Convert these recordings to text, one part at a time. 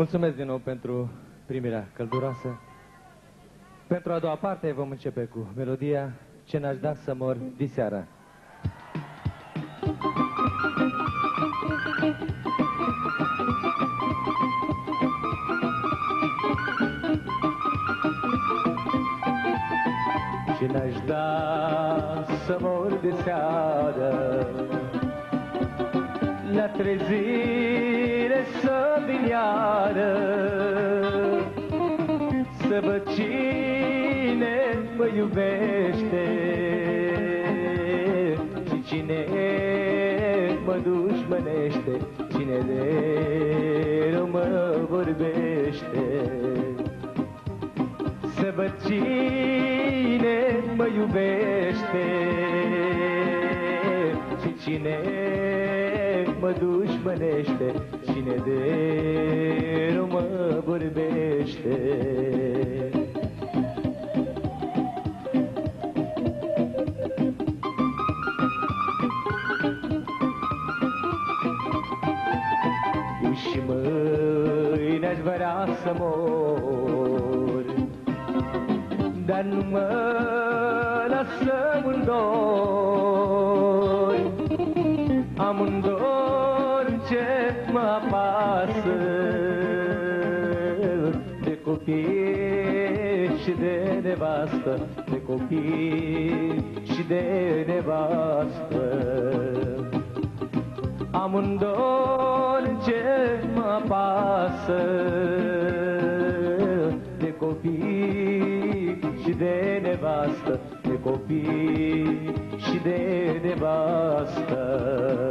Mulțumesc din nou pentru primirea călduroasă. Pentru a doua parte vom începe cu melodia Ce n-aș da să mor diseară. Ce n-aș da să mor de seară La trezire să vin iară Să văd cine mă iubește Și cine mă dușmănește Cine de rău mă vorbește. Să văd cine mă iubește Și cine بدوش بنشته شینه رو ما بر بشته Ușmâină-și vrea să mor Dar nu mă lasăm în Amândoi mă apasă De copii și de nevastă De copii și de nevastă. Am un dor ce mă pasă De copii și de nevastă De copii și de nevastă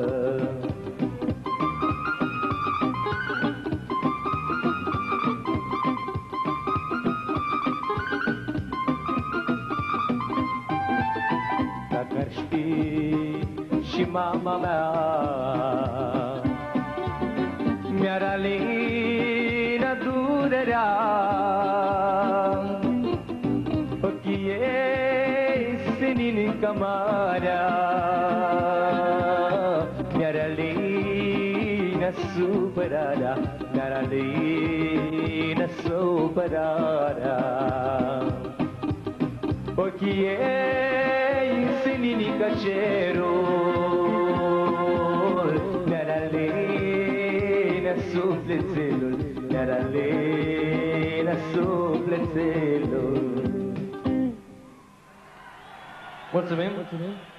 Shpi Shima Mala Nyarali na durara Okiye sinin kamara. Nyarali na superara Nyarali na superara é mi cachero. La la lena sopla La lena sopla el!